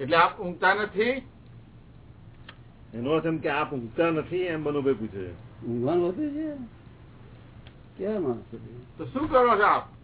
એટલે આપ ઊંઘતા નથી? એનો અર્થ એમ કે આપ ઊંઘતા નથી એમ બનુભાઈ પૂછે ઊંઘવાનું વધુ છે? કેવા તો શું કરો છો આપ?